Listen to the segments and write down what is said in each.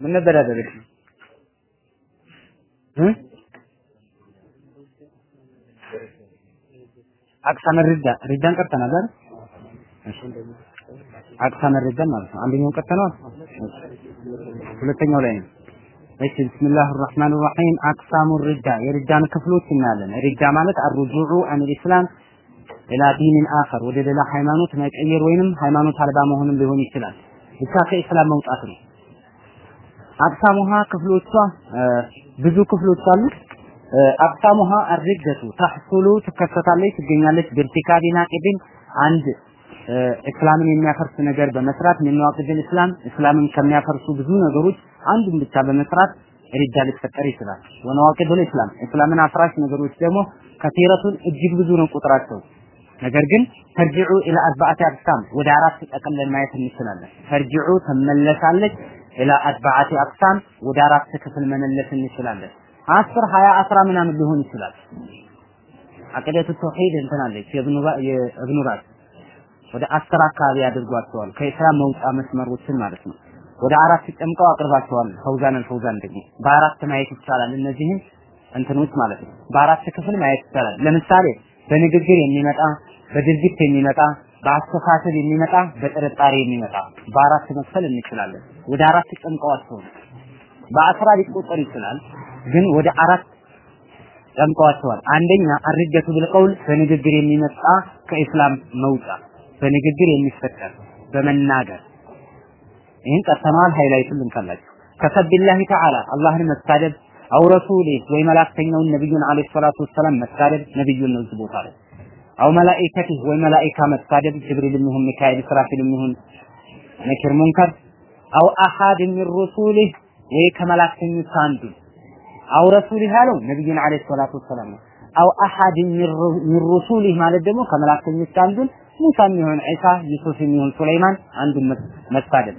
ምን ነበር ያደረግሽው? እ አቅሳመ ርዳ ርዳን ቀርተናል አይደል? እሺ አቅሳመ ርዳን ማለት ነው። አንደኛውን ቀርተናል። ሁለተኛው ላይ ነው። እሺ ቢስሚላህ الرحمن الرحيم አቅሳሙ ርዳ የርዳን ክፍሎች እናያለን። ርዳ ማለት አርጁዑ አን الاسلام ኢላ ዲንን አኸር ወደ ሌላ ሃይማኖት መቀየር ወይንም ሃይማኖት አልባ መሆንም ሊሆን ይችላል። ብቻ ከኢስላም መውጣት ነው። አቅሳሙሃ ክፍሎቿ ብዙ ክፍሎች አሉት። አቅሳሙሃ አርግደቱ ተሕሱሉ ትከሰታለች ትገኛለች በርቲካቢ ናቂድን አንድ እስላምን የሚያፈርስ ነገር በመስራት የሚዋቅድን እስላም እስላምን ከሚያፈርሱ ብዙ ነገሮች አንዱን ብቻ በመስራት ሪዳ ሊፈጠር ይችላል። ወነዋቂዱል እስላም እስላምን አፍራሽ ነገሮች ደግሞ ከሲረቱን እጅግ ብዙ ነው ቁጥራቸው። ነገር ግን ተርጅዑ ኢላ አርባዓቲ አቅሳም ወደ አራት ጠቅለን ማየት እንችላለን። ተርጅዑ ትመለሳለች ኢላ አርባዓቲ አቅሳም ወደ አራት ክፍል መመለስ እንችላለን። አስር ሀያ አስራ ምናምን ሊሆን ይችላል። አቂደቱ ተውሂድ እንትን አለች የእብኑ ባዝ ወደ አስር አካባቢ አድርጓቸዋል። ከኢስላም መውጫ መስመሮችን ማለት ነው። ወደ አራት ጨምቀው አቅርባቸዋል። ፈውዛን ፈውዛን ደግሞ በአራት ማየት ይቻላል። እነዚህን እንትኖች ማለት ነው። በአራት ክፍል ማየት ይቻላል። ለምሳሌ በንግግር የሚመጣ በድርጊት የሚመጣ በአስተሳሰብ የሚመጣ በጥርጣሬ የሚመጣ በአራት መክፈል እንችላለን። ወደ አራት ጨምቀዋቸው በአስራ ሊቆጠር ይችላል፣ ግን ወደ አራት ጨምቀዋቸዋል። አንደኛ الردة بالقول በንግግር የሚመጣ ከኢስላም መውጫ በንግግር የሚፈጠር በመናገር ይህን ቀርተነዋል። highlight ኡን ልንካላችሁ كسب الله تعالى አላህን መሳደብ أو رسوله ወይ መላእክተኛውን ነብዩን عليه الصلاة والسلام መሳደብ ነብዩን ነው እዚህ ቦታ ላይ። أو ملائكته ወይ መላኢካ መሳደብ ጅብሪል ይሁን ሚካኤል ኢስራፊል ይሁን ነኪር ሙንከር። أو أحد من رسله ወይ ከመላእክተኞች አንዱ أو رسوله ያለው ነብዩን عليه الصلاة والسلام أو أحد من رسله ማለት ደግሞ ከመላእክተኞች አንዱን ሙሳም ይሁን ዒሳ ዩሱፍ ይሁን ሱለይማን አንዱን መሳደብ።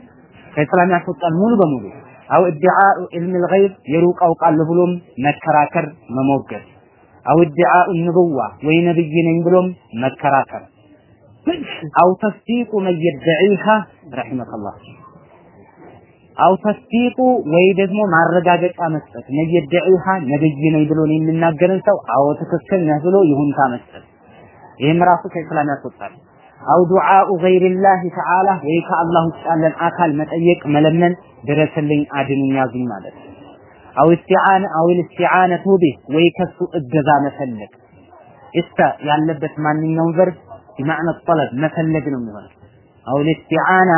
ከእስላም ያስወጣል ሙሉ በሙሉ አው ኢድዓኡ ዒልም ልገይብ የሩቅ አውቃለሁ ብሎም መከራከር መሞገት አው ኢድዓኡ ንቡዋ ወይ ነብይ ነኝ ብሎም መከራከር። አው ተስዲቁ መን የድዒሃ ረሒመከላህ። አው ተስዲቁ ወይ ደግሞ ማረጋገጫ መስጠት። መን የድዒሃ ነብይ ነኝ ብሎ የሚናገርን ሰው አዎ ትክክል ነህ ብሎ ይሁንታ መስጠት። ይህም ራሱ ከእስላም ያስወጣል። አው ዱዓኡ ገይሪላህ ተዓላ ወይ ከአላህ ውጭ ያለን አካል መጠየቅ መለመን ድረስልኝ አድኑኝ ያዙኝ ማለት አው ኢስቲዓን አው ኢስቲዓነቱ ቢህ ወይ ከሱ እገዛ መፈለግ እስተ ያለበት ማንኛውም ቨርብ بمعنى الطلب መፈለግ ነው የሚሆነው አው ኢስቲዓና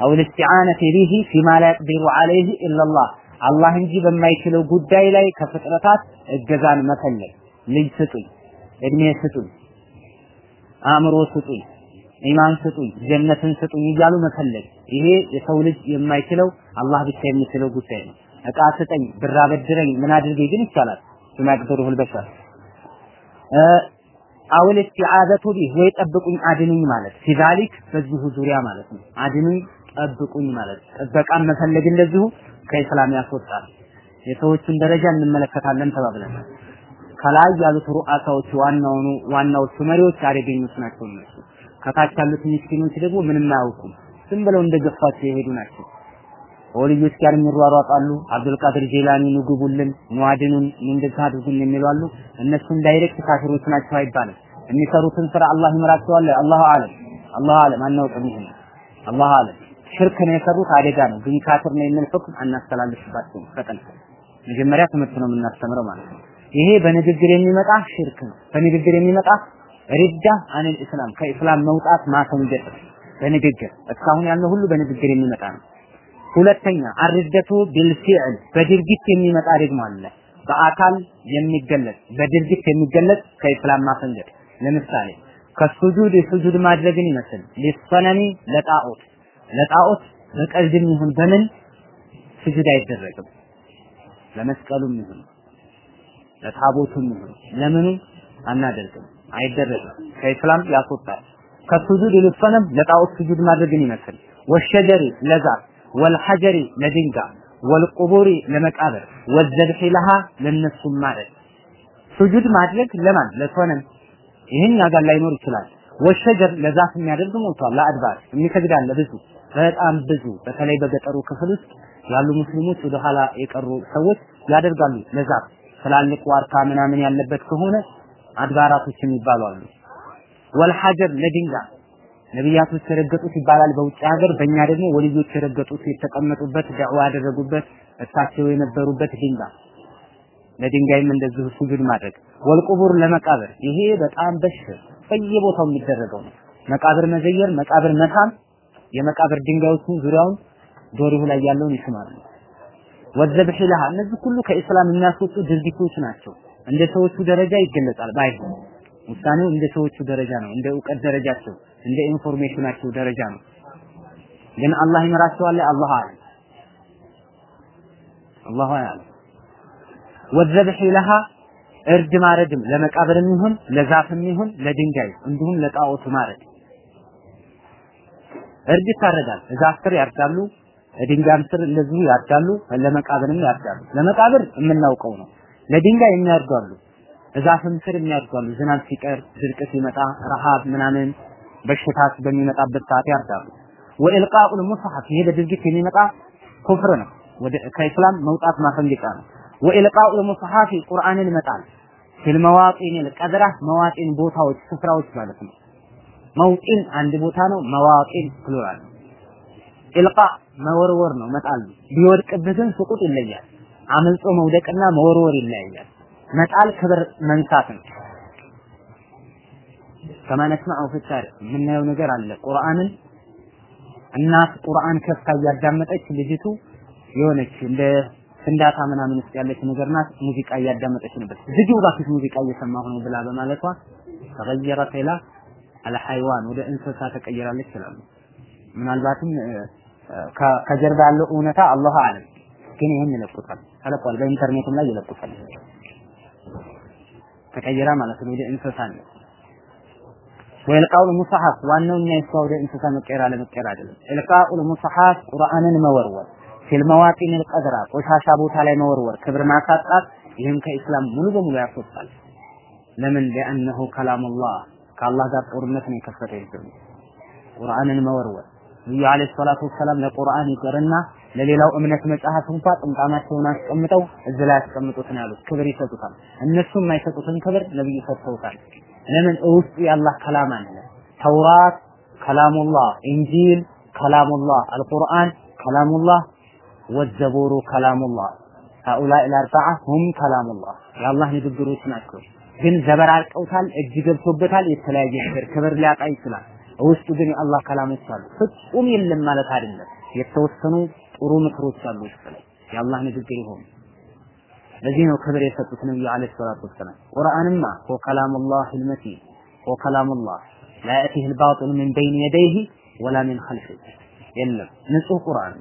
አው ኢስቲዓነቱ ቢህ ፊማ ላ يقدر عليه الا الله አላህ እንጂ በማይችለው ጉዳይ ላይ ከፍጥረታት እገዛን መፈለግ ልጅ ስጡኝ እድሜ ስጡኝ አእምሮ ስጡኝ ኢማን ስጡኝ ጀነትን ስጡኝ እያሉ መፈለግ ይሄ የሰው ልጅ የማይችለው አላህ ብቻ የሚችለው ጉዳይ ነው። እቃ ስጠኝ፣ ብር አበድረኝ፣ ምን አድርገኝ ግን ይቻላል። بمقدور البشر أو الاستعاذة به ወይ ጠብቁኝ አድኑኝ ማለት في ذلك በዚሁ ዙሪያ ማለት ነው። አድኑኝ ጠብቁኝ ማለት ጥበቃን መፈለግ እንደዚሁ ከኢስላም ያስወጣል። የሰዎችን ደረጃ እንመለከታለን ተባብለን ከላይ ያሉት ሩአሳዎች ዋናዎቹ መሪዎች አደገኞች ናቸው እነሱ። ከታች ያሉት ምስኪኖች ደግሞ ምንም አያውቁም። ዝም ብለው እንደገፋቸው የሄዱ ናቸው። ከወልዮች ጋር የሚሯሯጣሉ። አብዱልቃድር ጄላኒ ንግቡልን፣ ኑአድኑን፣ እንደዚህ አድርጉን የሚሉ አሉ። እነሱን direct ካፊሮች ናቸው አይባልም። የሚሰሩትን ስራ አላህ ይምራቸዋል። الله أعلم الله أعلم አናውቅም። ይሄ አላሁ አለም ሽርክ ነው የሰሩት አደጋ ነው። ግን ካፊር ነው የሚል ሁክም አናስተላልፍባቸውም። ፈጠን መጀመሪያ ትምህርት ነው የምናስተምረው ማለት ነው። ይሄ በንግግር የሚመጣ ሽርክ ነው። በንግግር የሚመጣ ሪዳ አኒል ኢስላም ከኢስላም መውጣት ማፈንገጥ በንግግር እስካሁን ያለው ሁሉ በንግግር የሚመጣ ነው። ሁለተኛ አርደቱ ቢልፊዕል በድርጊት የሚመጣ ደግሞ አለ። በአካል የሚገለጽ በድርጊት የሚገለጽ ከኢስላም ማፈንገጥ ለምሳሌ ከሱጁድ ሱጁድ ማድረግን ይመስል ሊሰነኒ ለጣዖት ለጣዖት በቀልድም ይሁን በምን ስጁድ አይደረግም። ለመስቀሉም ይሁን ለታቦቱም ይሁን ለምኑ አናደርግም፣ አይደረግም። ከኢስላም ያስወጣል። ከሱጁድ ሊሰነም ለጣዖት ስጁድ ማድረግን ይመስል ወሸጀሪ ለዛፍ ወልሐጀሪ ለድንጋይ ወልቁቡሪ ለመቃብር ወዘብሒ ለሃ ለነሱም ማለት ሱጁድ ማድረግ ለማን ለሶነም ይህን ጋር ላይኖር ይችላል። ወሸጀር ለዛፍ የሚያደርግ ሞቷል። ለአድባር የሚሰግድ አለ ብዙ በጣም ብዙ በተለይ በገጠሩ ክፍል ውስጥ ያሉ ሙስሊሞች ወደ ኋላ የቀሩ ሰዎች ያደርጋሉ። ለዛፍ ትላልቅ ዋርካ ምናምን ያለበት ከሆነ አድባራቶች የሚባሉ አሉ። ወልሐጀር ለድንጋይ ነቢያቶች የረገጡት ይባላል በውጭ ሀገር፣ በእኛ ደግሞ ወልዮች የረገጡት የተቀመጡበት ዳዕዋ ያደረጉበት እሳቸው የነበሩበት ድንጋይ ለድንጋይም እንደዚሁ ሱጁድ ማድረግ ወልቁቡር ለመቃብር ይሄ በጣም በሽ በየቦታው የሚደረገው ነው። መቃብር መዘየር፣ መቃብር መሳም፣ የመቃብር ድንጋዮችን ዙሪያውን ዶሪሁ ላይ ያለውን ይስማሉ። ወዘብህ ለሃ እነዚህ ሁሉ ከኢስላም የሚያስወጡ ድርጊቶች ናቸው። እንደ ሰዎቹ ደረጃ ይገለጻል ባይሆን ውሳኔው እንደ ሰዎቹ ደረጃ ነው። እንደ እውቀት ደረጃቸው፣ እንደ ኢንፎርሜሽናቸው ደረጃ ነው። ግን አላህ ይመራቸዋል። አላህ አለ አላሁ አለ ወዘብህ ለሃ እርድ ማረድም ለመቃብርም ይሁን ለዛፍም ይሁን ለድንጋይ እንዲሁም ለጣዖቱ ማረድ እርድ ይታረዳል። ዛፍ ስር ያርዳሉ፣ ድንጋይም ስር እንደዚሁ ያርዳሉ፣ ለመቃብርም ያርዳሉ። ለመቃብር የምናውቀው ነው። ለድንጋይ የሚያርዳሉ፣ ዛፍም ስር የሚያርዳሉ። ዝናብ ሲቀር፣ ድርቅ ሲመጣ፣ ረሃብ ምናምን በሽታት በሚመጣበት ሰዓት ያርዳሉ። ወኢልቃኡል ሙስሐፍ ይሄ በድርጊት የሚመጣ ኩፍር ነው። ወደ ከኢስላም መውጣት ማፈንገጫ ነው። ወኢልቃኡል ሙስሐፍ ቁርአንን መጣል ፊል መዋጢን ቀድራ መዋጢን ቦታዎች ስፍራዎች ማለት ነው። መውጢን አንድ ቦታ ነው። መዋጢን ፕሉራል ኢልቃ መወርወር ነው መጣል ነው። ቢወድቅብህ ግን ስቁጥ ይለያል። አመልጦ መውደቅና መወርወር ይለያያል። መጣል ክብር መንሳት ነው። ከማ ነስማዑ የምናየው ነገር አለ። ቁርአንን እናት ቁርአን ከፍታ እያዳመጠች ልጅቱ የሆነች እንደ ፍንዳታ ምናምን ውስጥ ያለች ነገር ናት። ሙዚቃ እያዳመጠች ነበር። ዝጊው እባክሽ ሙዚቃ እየሰማሁ ነው ብላ በማለቷ ተገየረት ኢላ አልሐይዋን ወደ እንስሳ ተቀይራለች ይላሉ። ምናልባትም ከጀርባ ያለው እውነታ አላሁ አለም፣ ግን ይህን ይለቁታል ተለቋል። በኢንተርኔትም ላይ ይለቁታል። ተቀይራ ማለት ነው ወደ እንስሳ ነው። ወይልቃኡል ሙስሐፍ ዋናው እኛ የሷ ወደ እንስሳ መቀየር አለመቀየር አይደለም። ኢልቃኡል ሙስሐፍ ቁርአንን መወርወር ፊል ቀድራ ቆሻሻ ቦታ ላይ መወርወር ክብር ማሳጣት ይህም ከኢስላም ሙሉ በሙሉ ያስወጣል። ለምን ለአነሁ ከላሙላህ ከአላህ ጋር ጦርነት ነው የከፈተ ይዘው ቁርአንን መወርወር ነብዩ አለይሂ ሰላቱ ወሰላም ለቁርአን ይቅርና ለሌላው እምነት መጽሐፍ እንኳ ጥምጣማቸውን አስቀምጠው እዚህ ላይ ያስቀምጡት ነው ያሉት። ክብር ይሰጡታል። እነሱ የማይሰጡትን ክብር ነብዩ ሰጥተውታል። ለምን ውስጡ የአላህ ከላም አለ። ተውራት ከላሙላህ፣ ኢንጂል ከላሙላህ፣ አልቁርአን ከላሙላህ ወዘቡሩ ከላሙላህ هؤلاء الأربعة هم كلام الله የአላህ ንግግሮች ናቸው። ግን ዘበራርቀውታል፣ እጅ ገብቶበታል። የተለያየ ነገር ክብር ሊያጣ ይችላል። ውስጡ ግን የአላህ ከላሞች አሉ። ፍጹም የለም ማለት አይደለም። የተወሰኑ ጥሩ ምክሮች አሉ ውስጥ ላይ የአላህ ንግግር ይሆኑ። ለዚህ ነው ክብር የሰጡት ነብዩ አለይሂ ሰላቱ ወሰላም። ቁርአንማ ሆ ከላሙላህ አልመቲን ሆ ከላሙላህ ላ ያእቲህ አልባጢል ሚን በይን የደይህ ወላ ሚን ኸልፊህ የለም ንጹህ ቁርአን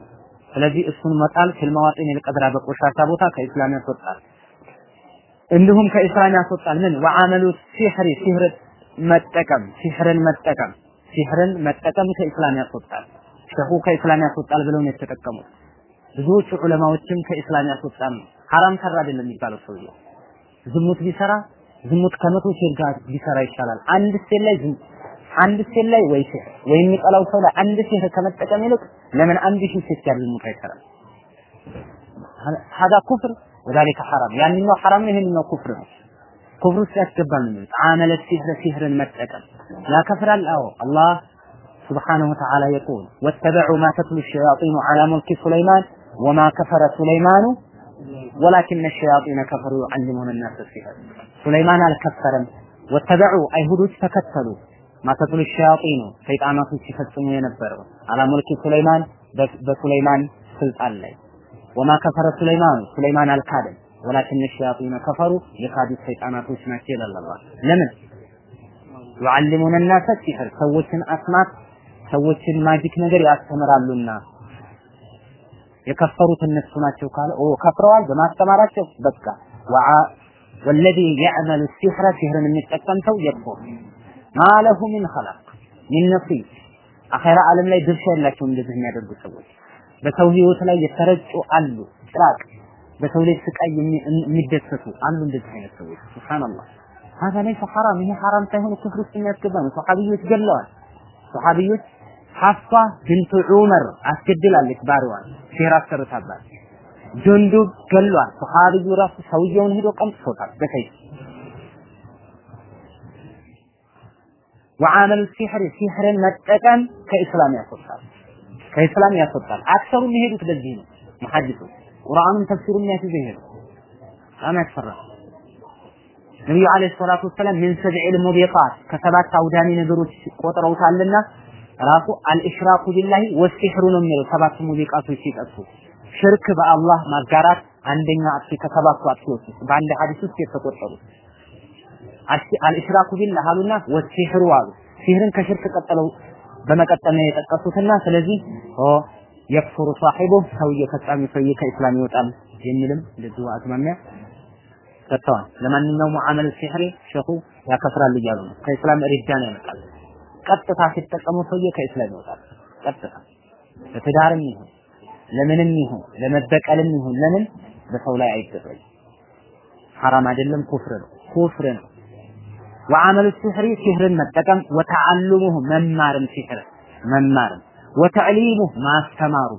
ስለዚህ እሱን መጣል ፊልማዋጢን የልቀድራ በቆሻሻ ቦታ ከኢስላም ያስወጣል። እንዲሁም ከኢስላም ያስወጣል። ምን ወዓመሉ ሲሕሪ ሲሕር መጠቀም ሲሕርን መጠቀም ሲሕርን መጠቀም ከኢስላም ያስወጣል። ሸኹ ከኢስላም ያስወጣል ብለው ነው የተጠቀሙት። ብዙዎቹ ዑለማዎችም ከኢስላም ያስወጣል ሐራም ሰራ አይደለም የሚባለው ሰውዬው ዝሙት ቢሰራ ዝሙት ከመቶ ሴት ጋር ቢሰራ ይሻላል። አንድ ሴት ላይ አንድ ሴት ላይ ወይ ሲሕር ወይ የሚጠላው ሰው ላይ አንድ ሲሕር ከመጠቀም ይልቅ ለምን አንድ ሺህ ሴት ጋር ዝሙት አይሰራም? ሀዳ ኩፍር ወዛሊከ ሐራም ያንኛው ሐራም ነው፣ ይሄንኛው ኩፍር ነው። ኩፍር ውስጥ ያስገባል ነው አመለ ሲሕር ሲሕርን መጠቀም ያከፍራል። አዎ አላህ سبحانه وتعالى يقول واتبعوا ما تتلو الشياطين على ملك سليمان وما كفر سليمان ولكن الشياطين كفروا يعلمون الناس السحر سليمان አልከፈረም ወተበዑ አይሁዶች ተከተሉ ማተቱል ሸያጢኑ ሰይጣናቶች ሲፈጽሙ የነበረው አላ ሙልኪ ሱለይማን በሱለይማን ስልጣን ላይ ወማ ከፈረ ሱለይማን ሱለይማን አልካደም ወላኪን ሸያጢነ ከፈሩ የካዱት ሰይጣናቶች ናቸው ይላል አላህ ለምን ዩዓሊሙነ ናሰ ሲሕር ሰዎችን አስማት ሰዎችን ማጂክ ነገር ያስተምራሉና የከፈሩት እነሱ ናቸው ካለ ኦ ከፍረዋል በማስተማራቸው በቃ ወዓ ወለዚ የዕመሉ ሲሕረ ሲሕርን የሚጠቀም ሰው የክፉር ማለሁ ሚን ኸላቅ ሚን ነሲብ አኼራ ዓለም ላይ ድርሻ የላቸውም። እንደዚህ የሚያደርጉ ሰዎች በሰው ህይወት ላይ የተረጩ አሉ። ጭራቅ በሰው ላይ ስቃይ የሚደሰቱ አሉ። እንደዚህ አይነት ሰዎች ሱብሃንአላህ። هذا ليس حرام ይሄ ሐራም ሳይሆን ክፍር ውስጥ የሚያስገባ ነው። ሶሐቢዮች ገለዋል። ሶሐቢዮች ሐፍሷ ብንቱ ዑመር አስገድላለች ባሪዋን። ሴራ አሰርታባት። ጁንዱብ ገሏል ሰሃቢዩ ራሱ ሰውየውን ሄዶ ቀምጥቶታል በሰይፍ ወዓመል ሲሕር ሲሕርን መጠቀም ከኢስላም ያስወጣል። ከኢስላም ያስወጣል። አክሰሩ የሚሄዱት በዚህ ነው። ሙሐዲሱ ቁርአኑን ተፍሲሩን የሚያስይዘ ይሄ ነው በጣም ያስፈራል። ነቢዩ ዓለይሂ ሰላቱ ወሰላም ምን ሰብዒል ሙቢቃት ከሰባት አውዳሚ ነገሮች ቆጥረውታልና ራሱ አልኢሽራኩ ቢላሂ ወሲሕሩ ነው የሚለው ሰባቱ ሙቢቃቶች ሲጠቅሱ ሽርክ በአላህ ማጋራት አንደኛ አጥፊ ከሰባቱ አጥፊዎች ውስጥ በአንድ ሐዲስ ውስጥ የተቆጠሩት አልኢሽራኩ ቢላህ አሉና ወሲሕሩ አሉ ሲህርን ከሽርክ ቀጠለው በመቀጠል ነው የጠቀሱትና ስለዚህ የክፍሩ ሳሒቡ ሰውዬ ፈጻሚ ሰውዬ ከኢስላም ይወጣል የሚልም እንደዚሁ አዝማሚያ ሰጥተዋል። ለማንኛውም ሙዓመል ሲሕሪ ሸኹ ያከፍራል እያሉ ነው። ከኢስላም ሪዳን ያመጣል። ቀጥታ ሲጠቀሙ ሰውዬ ከኢስላም ይወጣል። ቀጥታ ለትዳርም ይሁን ለምንም ይሁን ለመበቀልም ይሁን ለምን በሰው ላይ አይደረግ ሐራም አይደለም፣ ኩፍር ነው። ኩፍር ነው። ወዓመሉ ሲሕሪ ሲሕርን መጠቀም ወተዓልሙሁ መማርም ሲሕር መማርም ወተዕሊሙሁ ማስተማሩ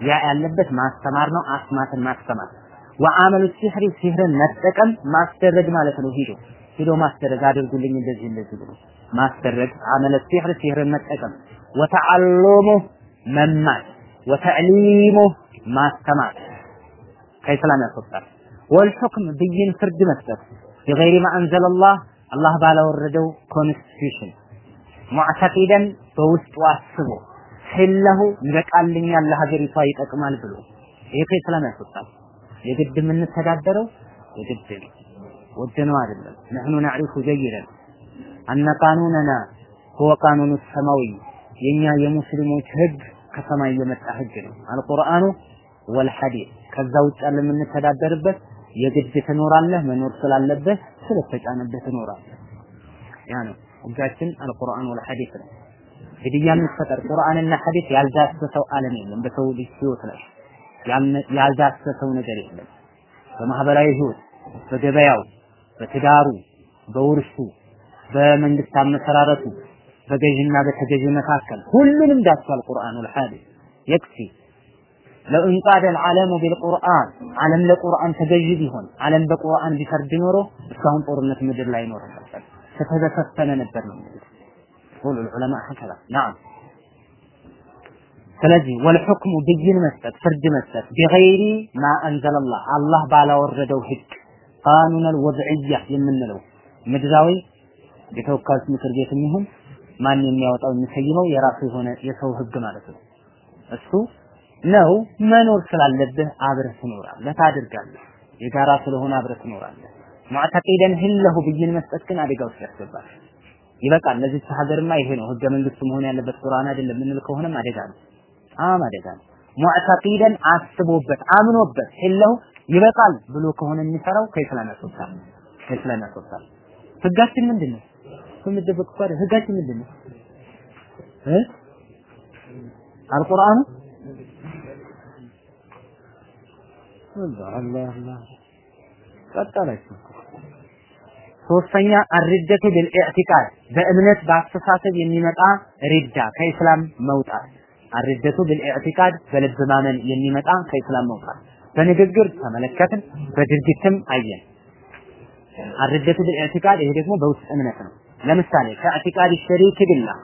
ያ ያለበት ማስተማር ነው። አስማትን ማስተማር ወዓመሉ ሲሕሪ ሲሕርን መጠቀም ማስደረግ ማለት ነው። ሂዶ ሂዶ ማስደረግ አድርጉልኝ እንደዚህ እንደዚህ ብሎ ማስደረግ አመለ ሲሕር ሲሕርን መጠቀም ወተዓልሙሁ መማር وتعليمه ማስተማር። ከኢስላም ያስወጣል። والحكم ብይን ፍርድ መስጠት። بغير ما أنزل الله አላህ ባላወረደው constitution። معتقدا በውስጡ አስቦ حله ይበቃልኛል ለሀገሪቷ ይጠቅማል ብሎ። ይሄ ከኢስላም ያስወጣል። የግድ የምንተዳደረው የግድ ነው፣ ወደነው አይደለም። نحن نعرف جيدا አነ ቃኑነና ሁወ ቃኑኑ ሰማዊ የኛ የሙስሊሞች ህግ ከሰማይ የመጣ ህግ ነው። አልቁርአኑ ወልሐዲስ ከዛ ውጭ ያለ የምንተዳደርበት የግድ ትኖራለህ። መኖር ስላለበት ስለተጫነበት ትኖራለህ። ያ ነው ህጋችን። አልቁርአን ወልሐዲስ ነው። ግድያ የሚፈጠር ቁርአንና ሐዲስ ያልዳሰሰው ዓለም የለም። በሰው ልጅ ህይወት ላይ ያልዳሰሰው ነገር የለም። በማህበራዊ ህይወት፣ በገበያው፣ በትዳሩ፣ በውርሱ፣ በመንግስት አመሰራረቱ፣ በገዥና በተገዥ መካከል ሁሉንም ዳስሷል ቁርአኑል ሐዲስ የክፊ ለው እንቃደ العالم بالقرآن ዓለም ለቁርአን ተገዥ ቢሆን ዓለም በቁርአን ቢፈርድ ኖሮ እስካሁን ጦርነት ምድር ላይ ኖር ነበር ከተበሰፈነ ነበር ነው ሁሉ العلماء هكذا نعم ስለዚህ ወልሑክሙ ብይን መስጠት ፍርድ መስጠት ቢገይሪ ማ አንዘለላህ አላህ ባላወረደው ህግ ቃኑነል ወድዕያ የምንለው ምድራዊ የተወካዮች ምክር ቤት የሚሆን ማን የሚያወጣው የሚሰይመው የራሱ የሆነ የሰው ህግ ማለት ነው። እሱ ነው መኖር ስላለብህ አብረህ ትኖራለህ፣ ታድርጋለህ። የጋራ ስለሆነ አብረህ ትኖራለህ። ሙዕተቂደን ህለሁ ብይን መስጠት ግን አደጋ ውስጥ ያስገባል። ይበቃል። ለዚች ሀገርማ ይሄ ነው ህገ መንግስቱ መሆን ያለበት ቁርአን አይደለም የምንል ከሆነም አደጋ ነው። በጣም አደጋ ነው። ሙዕተቂደን አስቦበት አምኖበት ህለሁ ይበቃል ብሎ ከሆነ የሚሰራው ከኢስላም ያስወጣል። ከኢስላም ያስወጣል። ህጋችን ምንድን ነው? እኮ አይደል? ህጋችን ምንድን ነው? አልቁርአኑ አላህ ሶስተኛ አርደቱ ቢልኢዕቲቃድ በእምነት በአስተሳሰብ የሚመጣ ሪዳ ከኢስላም መውጣት። الردة بالاعتقاد በልብ ማመን የሚመጣ ከኢስላም መውጣት። በንግግር ተመለከትን፣ በድርጊትም አየን። الردة بالاعتقاد ይሄ ደግሞ በውስጥ እምነት ነው። ለምሳሌ كاعتقاد الشريك بالله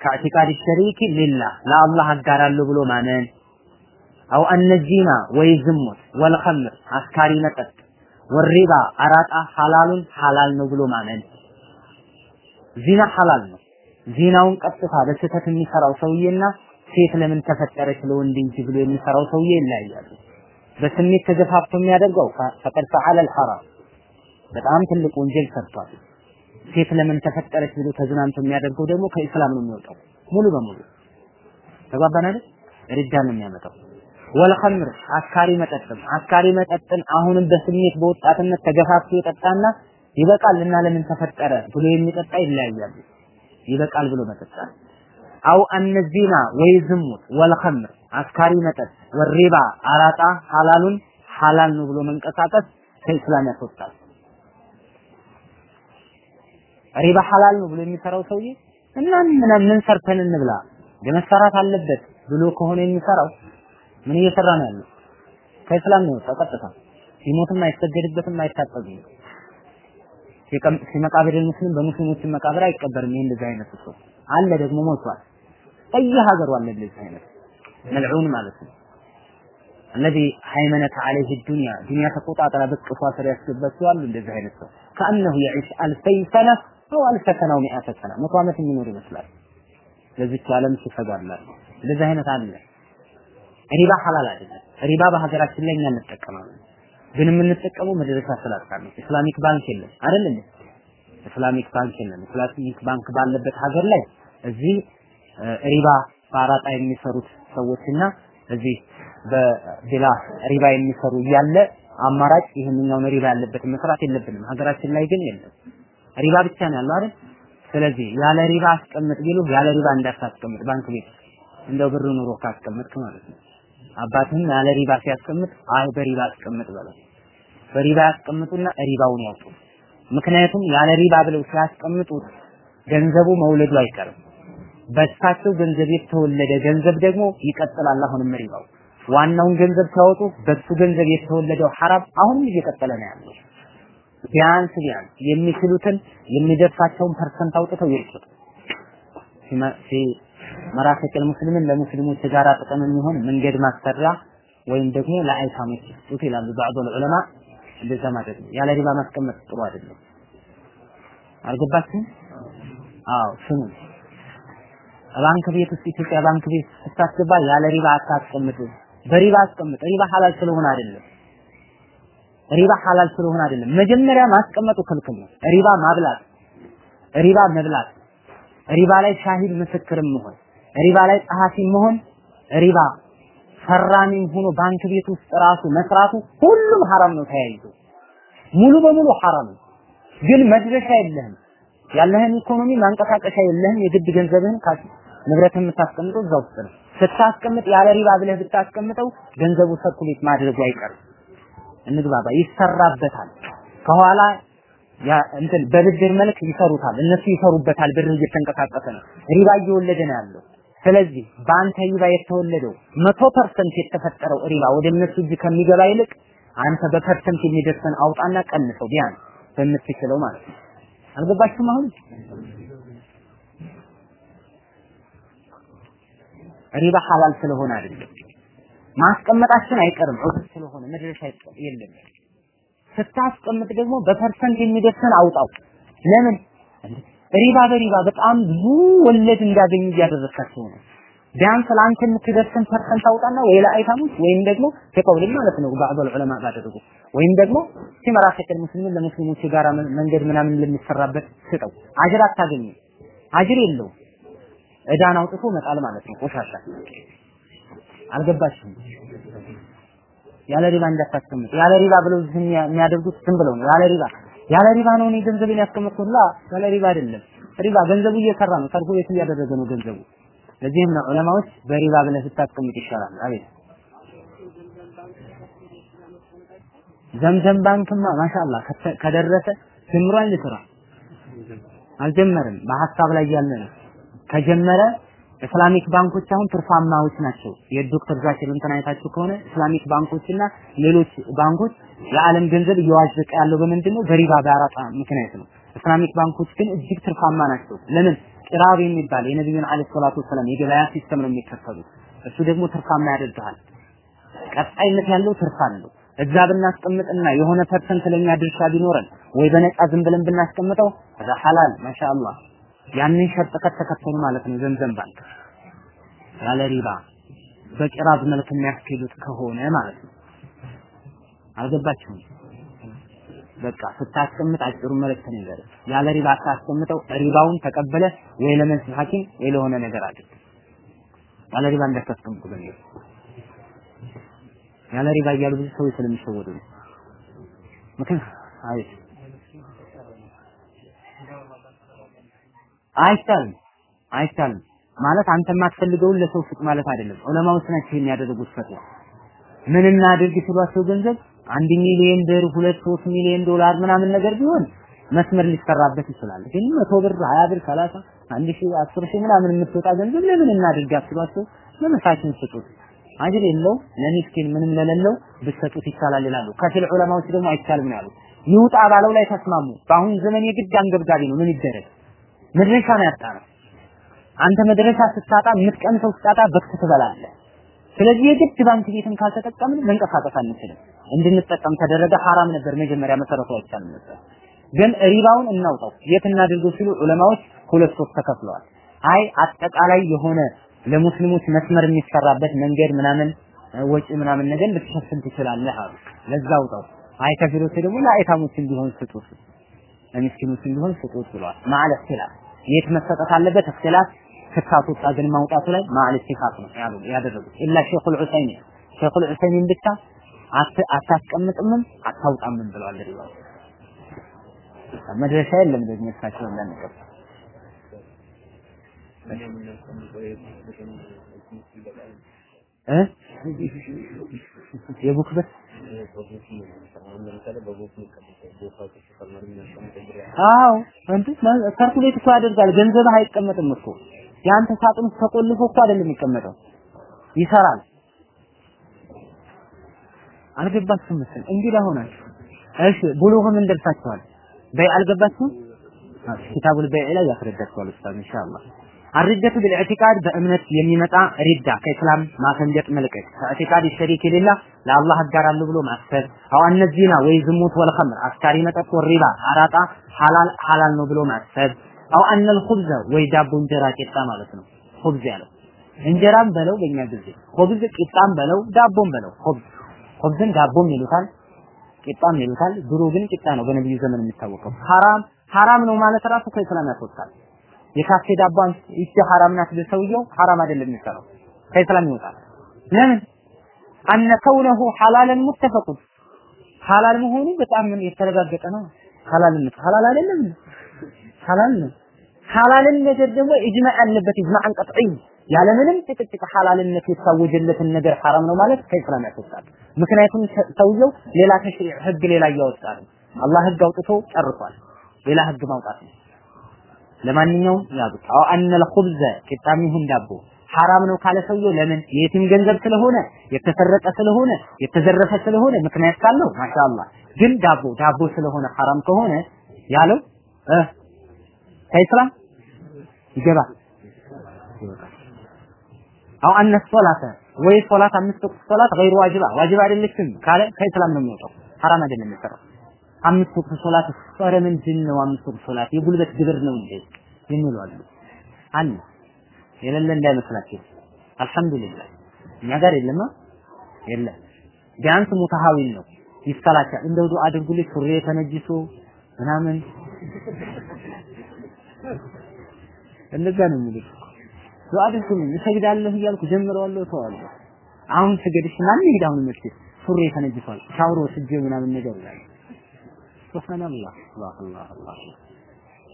كاعتقاد الشريك لله ለአላህ አጋራለሁ ብሎ ማመን أو أن الزنا ወይ ዝሙት والخمر አስካሪ መጠጥ والربا አራጣ حلال ሐላል ነው ብሎ ማመን። ዚና ሐላል ነው። ዚናውን ቀጥታ በስህተት የሚሰራው ሰውዬና ሴት ለምን ተፈጠረች ለወንድ እንጂ ብሎ የሚሰራው ሰውዬ ይለያያሉ። በስሜት ተገፋፍቶ የሚያደርገው ፈቀድ ፈዓለ አልሐራም። በጣም ትልቅ ወንጀል ሰርቷል ሴት ለምን ተፈጠረች ብሎ ተዝናንቶ የሚያደርገው ደግሞ ከኢስላም ነው የሚወጣው? ሙሉ በሙሉ። ተግባባን አይደል? ነው የሚያመጣው። ወልኸምር አስካሪ መጠጥም አስካሪ መጠጥን አሁንም በስሜት በወጣትነት ተገፋፍቶ የጠጣና ይበቃል እና ለምን ተፈጠረ ብሎ የሚጠጣ ይለያያሉ። ይበቃል ብሎ መጠጣት። አው አነዚና ወይ ዝሙት ወልኸምር አስካሪ መጠጥ ወሪባ አራጣ ሐላሉን ሐላል ነው ብሎ መንቀሳቀስ ከኢስላም ያስወጣል ሪባ ሐላል ነው ብሎ የሚሰራው ሰውዬ እና ምን ምን ሰርተን እንብላ መሰራት አለበት ብሎ ከሆነ የሚሰራው ምን እየሰራ ነው ያለው? ከእስላም ነው የወጣው ቀጥታ። ሲሞትም አይሰገድበትም አይታጠብም። ሲመቃብር ሙስሊም በሙስሊሞችን መቃብር አይቀበርም። ይሄ እንደዚህ አይነት ሰው አለ ደግሞ ሞቷል። በየሀገሩ አለ እንደዚህ አይነት መልዑን ማለት ነው። الذي هيمنت عليه الدنيا دنيا ተቆጣጠራ በቅሷ ስር ያስገባቸው አሉ እንደዚህ አይነት ሰው كأنه يعيش ألفي سنة ተዋል ፈተናው ሚአተ ሰና መቶ ዓመት የሚኖር ይመስላል። ለዚች ዓለም ሲፈጋላል። እንደዚህ አይነት አለ። ሪባ ሐላል አይደለም። ሪባ በሀገራችን ላይ እኛ እንጠቀማለን፣ ግን የምንጠቀመው መድረሻ ስላጣ ነው። Islamic bank የለም አይደለም። Islamic bank የለም። Islamic bank ባለበት ሀገር ላይ እዚህ ሪባ በአራጣ የሚሰሩት ሰዎችና እዚህ በሌላ ሪባ የሚሰሩ እያለ አማራጭ ይህንኛውን ሪባ ያለበትን መስራት የለብንም። ሀገራችን ላይ ግን የለም። ሪባ ብቻ ነው ያለው አይደል? ስለዚህ ያለ ሪባ አስቀምጥ ቢሉ ያለ ሪባ እንዳታስቀምጥ ባንክ ቤት እንደው ብር ኑሮ ካስቀምጥክ ማለት ነው። አባትም ያለ ሪባ ሲያስቀምጥ አይ በሪባ አስቀምጥ በለው። በሪባ ያስቀምጡና ሪባውን ያውጡ። ምክንያቱም ያለ ሪባ ብለው ሲያስቀምጡት ገንዘቡ መውለዱ አይቀርም። በእሳቸው ገንዘብ የተወለደ ገንዘብ ደግሞ ይቀጥላል። አሁንም ሪባው ዋናውን ገንዘብ ሲያወጡ በሱ ገንዘብ የተወለደው ሐራም አሁንም እየቀጠለ ነው ያለው። ቢያንስ ቢያንስ የሚችሉትን የሚደርሳቸውን percent አውጥተው ይርጩት። مرافق المسلمين ለሙስሊሞች የጋራ ጥቅም የሚሆን መንገድ ማሰሪያ ወይም ደግሞ ለአይታሞች ይስጡት ይላሉ بعض العلماء። እንደዛ ማድረግ ነው። ያለ ሪባ ማስቀመጥ ጥሩ አይደለም። አልገባችሁም? አዎ ስሙ። ባንክ ቤት ውስጥ ኢትዮጵያ ባንክ ቤት ስታስገባ ያለ ሪባ አታስቀምጥ። በሪባ አስቀምጥ። ሪባ ሐላል ስለሆነ አይደለም። ሪባ ሐላል ስለሆነ አይደለም። መጀመሪያ ማስቀመጡ ክልክል ነው። ሪባ ማብላት፣ ሪባ መብላት፣ ሪባ ላይ شاهد ምስክርም መሆን፣ ሪባ ላይ ጸሐፊ መሆን፣ ሪባ ፈራሚም ሆኖ ባንክ ቤት ውስጥ ራሱ መስራቱ ሁሉም ሐራም ነው። ተያይዞ ሙሉ በሙሉ ሐራም ነው። ግን መድረሻ የለህም። ያለህን ኢኮኖሚ ማንቀሳቀሻ የለህም። የግድ ገንዘብህን ንብረትን የምታስቀምጠው እዛ ውስጥ ነው። ስታስቀምጥ ያለ ሪባ ብለህ ብታስቀምጠው ገንዘቡ circulate ማድረጉ አይቀርም። እንግባባ፣ ይሰራበታል። ከኋላ ያ እንትን በብድር መልክ ይሰሩታል። እነሱ ይሰሩበታል። ብር እየተንቀሳቀሰ ነው። ሪባ እየወለደ ነው ያለው። ስለዚህ በአንተ ሪባ የተወለደው መቶ percent የተፈጠረው ሪባ ወደ እነሱ እጅ ከሚገባ ይልቅ አንተ በ percent የሚደርሰን አውጣና ቀንሰው ቢያንስ በምትችለው ማለት ነው። አልገባችሁም? አሁን ሪባ ሐላል ስለሆነ አይደለም ማስቀመጣችን አይቀርም ዑድር ስለሆነ መድረሻ የለም። ስታስቀምጥ ደግሞ በፐርሰንት የሚደርሰን አውጣው። ለምን ሪባ በሪባ በጣም ብዙ ወለድ እንዳገኙ እያደረካቸው ነው። ቢያንስ ለአንተ የምትደርሰን ፐርሰንት አውጣና ወይ ለአይታሙስ ወይም ደግሞ ከቀውልም ማለት ነው ባዕዱ ዑለማ ባደረጉ ወይም ደግሞ ሲመራፈቀል ሙስሊምን ለሙስሊሞች የጋራ መንገድ ምናምን ለሚሰራበት ስጠው። አጅር አታገኙ። አጅር የለውም። እዳን አውጥቶ መጣል ማለት ነው። ቆሻሻ አልገባችሁም? ያለ ሪባ እንዳታስቀምጥ። ያለ ሪባ ብለው የሚያደርጉት ዝም ብለው ነው። ያለ ሪባ ያለ ሪባ ነው እኔ ገንዘቤን ያስቀመጥኩት። ላ ያለ ሪባ አይደለም። ሪባ ገንዘቡ እየሰራ ነው፣ circulate እያደረገ ነው ገንዘቡ። ለዚህም ነው ዑለማዎች በሪባ ብለህ ስታስቀምጥ ይሻላል። አቤት ዘምዘም ባንክማ ما شاء الله ከደረሰ ጀምሯል ስራ አልጀመረም። በሀሳብ ላይ ያለ ነው። ከጀመረ Islamic ባንኮች አሁን ትርፋማዎች ናቸው። የዶክተር ዛኪር እንትን አይታችሁ ከሆነ Islamic ባንኮችና ሌሎች ባንኮች የዓለም ገንዘብ እየዋዠቀ ያለው በምንድን ነው? በሪባ በአራጣ ምክንያት ነው። Islamic ባንኮች ግን እጅግ ትርፋማ ናቸው። ለምን? قراض የሚባል የነቢዩን عليه الصلاة والسلام የገበያ system ነው የሚከተሉት። እሱ ደግሞ ትርፋማ ያደርግሃል። ቀጣይነት ያለው ትርፍ አለው። እዛ ብናስቀምጥና የሆነ ፐርሰንት ለኛ ድርሻ ቢኖረን ወይ በነፃ ዝም ብለን ብናስቀምጠው ሐላል ማሻአላህ ያንን ሸርጥ ከተከተሉ ማለት ነው ዘምዘም ባንክ ያለ ሪባ በቂራዝ መልክ የሚያስኬዱት ከሆነ ማለት ነው። አልገባችሁም? በቃ ስታስቀምጥ አጭሩ መልእክት ነገር ያለ ሪባ ሳስቀምጠው ሪባውን ተቀበለ ወይ ለመንስ ሐኪም ወይ ለሆነ ነገር አድርግ። ያለ ሪባ እንዳታስቀምጡ ገንዘብ ያለ ሪባ እያሉ ብዙ ሰዎች ስለሚሸወዱ ነው። ምክንያት አይ አይቻልም አይቻልም ማለት አንተ የማትፈልገውን ለሰው ስጥ ማለት አይደለም። ዑለማዎች ናቸው የሚያደርጉት ፈትዋ። ምን እናድርግ ሲሏቸው ገንዘብ አንድ ሚሊዮን ብር፣ ሁለት ሶስት ሚሊዮን ዶላር ምናምን ነገር ቢሆን መስመር ሊሰራበት ይችላል። ግን መቶ ብር፣ ሀያ ብር፣ ሰላሳ አንድ ሺህ አስር ሺህ ምናምን የምትወጣ ገንዘብ ለምን እናድርጋት ሲሏቸው ለመሳኪን ስጡት አጅር የለው ለሚስኪን ምንም ለሌለው ብትሰጡት ይቻላል ይላሉ። ከፊል ዑለማዎች ደግሞ አይቻልም ነው ይውጣ ባለው ላይ ተስማሙ። በአሁን ዘመን የግድ አንገብጋቢ ነው። ምን ይደረግ? መድረሻ ነው ያጣነው። አንተ መድረሻ ስታጣ የምትቀምሰው ስታጣ በክት ትበላለህ። ስለዚህ የግድ ባንክ ቤትን ካልተጠቀምን መንቀሳቀስ አንችልም። እንድንጠቀም ተደረገ። ሐራም ነበር መጀመሪያ መሰረቱ አይቻልም ነበር። ግን ሪባውን እናውጣው የት እናድርገው ሲሉ ዑለማዎች ሁለት ሶስት ተከፍለዋል። አይ አጠቃላይ የሆነ ለሙስሊሞች መስመር የሚሰራበት መንገድ ምናምን ወጪ ምናምን ነገር ልትሸፍን ትችላለህ አሉ። ለዛ አውጣው። አይ ከፊሎች ደግሞ ለአይታሞች እንዲሆን ስጡት፣ ለሚስኪኖች እንዲሆን ስጡት ብለዋል። ማለት ይችላል የት መሰጠት አለበት? እክትላፍ። ስታስወጣ ግን ማውጣቱ ላይ ማዕል ኢስቲኻፍ ነው ያሉ ያደረጉት። ኢላ ሼኹል ዑሰይሚን። ሼኹል ዑሰይሚን ብቻ አታስቀምጥምም አታውጣምም ብለዋል ሪባው መድረሻ የለም ደግሞ እሳቸው እንዳንቀር እ? የቡክ በት አዎ እንዴ ካልኩሌት እኮ ያደርጋል። ገንዘብህ አይቀመጥም እኮ ያንተ ሳጥን ተቆልፎ እኮ አይደለም የሚቀመጠው፣ ይሰራል። አልገባችሁም መሰል እንግዲህ አሁናችሁ እሺ ብሉግ ምን ደርሳችኋል? በይ አልገባችሁም? ኪታቡል በይ ላይ ያስረዳችኋል ኡስታዝ ኢንሻአላህ። አርደቱ ቢልኢዕቲቃድ በእምነት የሚመጣ ሪዳ ከእስላም ማፈንገጥ መልቀቅ። ከኢዕቲቃድ ሸሪክ ሌላ ለአላህ አጋራለሁ ብሎ ማሰብ። አው እነዚህና ወይ ዝሙት ወልኸምር አስካሪ መጠጥ ወሪባ አራጣ ሐላል ሐላል ነው ብሎ ማሰብ። አው አነል ኹብዘ ወይ ዳቦ እንጀራ ቂጣ ማለት ነው። ኹብዝ ያለው እንጀራም በለው በእኛ ጊዜ። ኹብዝ ቂጣም በለው ዳቦም በለው ኹብዝ። ኹብዝን ዳቦም ይሉታል ቂጣም ይሉታል። ድሮ ግን ቂጣ ነው በነብዩ ዘመን የሚታወቀው። ሐራም ሐራም ነው ማለት ራሱ ከእስላም ያስወጣል የካፌ ዳቧን ይቺ ሐራም ናት ለሰውየው ሐራም አይደለም የሚሰራው። ከእስላም ይወጣል። ለምን? አነ ከውነሁ ሐላለን ሙተፈቁን። ሐላል መሆኑ በጣም የተረጋገጠ ነው። ሐላልነት ሐላል አይደለም። ሐላል ነው። ሐላልን ነገር ደግሞ ኢጅማዕ ያለበት ኢጅማዕን ቀጥዒ ያለምንም ጭቅጭቅ ሐላልነት የታወጀለትን ነገር ሐራም ነው ማለት ከእስላም ያስወጣል። ምክንያቱም ሰውየው ሌላ ተሽሪዕ ህግ ሌላ እያወጣ ነው። አላህ ህግ አውጥቶ ጨርሷል። ሌላ ህግ ማውጣት ነው ለማንኛውም ያዙት አው ኹብዘ ቂጣም ይሁን ዳቦ። ሐራም ነው ካለ ሰውየው ለምን? የቲም ገንዘብ ስለሆነ የተሰረቀ ስለሆነ የተዘረፈ ስለሆነ ምክንያት ካለው ማሻአላህ። ግን ዳቦ ዳቦ ስለሆነ ሐራም ከሆነ ያለው እ ከኢስላም ይገባል። አው አነ ሶላተ ወይ ሶላት አምስት ወቅት ሶላት ገይሩ ዋጅባ። ዋጅባ አይደለችም ካለ ከኢስላም ነው የሚወጣው። ሐራም አይደለም የሚሰራው አምስት ወቅት ሶላት ኧረ ምንድን ነው አምስት ወቅት ሶላት? የጉልበት ግብር ነው እንዴ? የሚሉ አሉ። አለ የሌለ እንዳይመስላችሁ። አልሐምዱሊላህ። እኛ ጋር የለማ? የለም። ቢያንስ ሙተሃዊን ነው። ይሰላቻል። እንደው ዱዓ አድርጉልኝ ሱሪ ተነጅሶ ምናምን። እንደዛ ነው የሚሉት። ዱዓ አድርጉልኝ። እሰግዳለሁ እያልኩ ጀምረዋለሁ ተዋለሁ አሁን ስገድሽ ማን ይሄድ አሁን መስጊድ ሱሪ ተነጅሷል። ሻውሮ ስጄ ምናምን ነገር ይላል ሱብሃንአላህ አላህ አላህ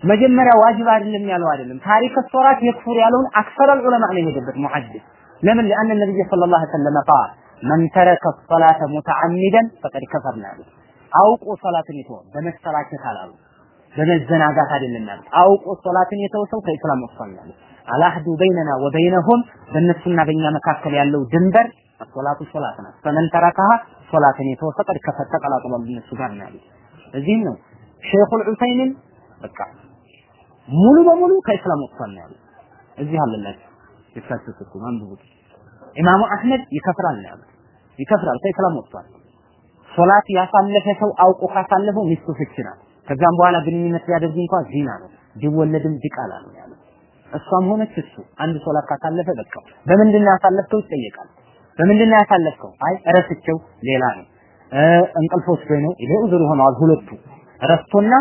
መጀመሪያ ዋጅብ አይደለም ያለው አይደለም። ታሪክ ሶላት የክፉር ያለውን አክሰር ዑለማ ነው የሄደበት ሙሐዲስ። ለምን? ለአን ነብይ ሰለላሁ ዐለይሂ ወሰለም ቃል መን ተረከ ሶላተ ሙተዓሚደን ፈቀድ ከፈር ነው ያሉት። አውቆ ሶላትን የተወ በመሰላቸት አላሉ በመዘናጋት አይደለም ያሉት። አውቆ ሶላትን የተወ ሰው ከኢስላም ወጥቷል ያሉት። አላህዱ በይነና ወበይነሁም በእነሱና በእኛ መካከል ያለው ድንበር ሶላቱ ሶላት ናት። ፈመን ተረከሃ ሶላትን የተወ ፈቀድ ከፈር ተቀላቅሏል እነሱ ጋር ነው ያሉት እዚህም ነው ሼኹል ዑሰይሚን በቃ ሙሉ በሙሉ ከእስላም ወጥቷል ነው እዚህ አለላችሁ ትርጉም አንብቡት። ኢማሙ አህመድ ይከፍራል ነው ያሉት። ይከፍራል ከእስላም ወጥቷል። ሶላት ያሳለፈ ሰው አውቆ ካሳለፈው ሚስቱ ፍች ናት። ከዛም በኋላ ግንኙነት ቢያደርግ እንኳን ዚና ነው፣ ቢወለድም ዲቃላ ነው ያሉት። እሷም ሆነች እሱ አንድ ሶላት ካሳለፈ በቃ በምንድን ነው ያሳለፍከው ይጠየቃል። በምንድን ነው ያሳለፍከው? አይ ረስቸው ሌላ ነው እንቅልፍ ወስዶኝ ነው። ይሄ ዑዝር ሆነዋል ሁለቱ ረስቶና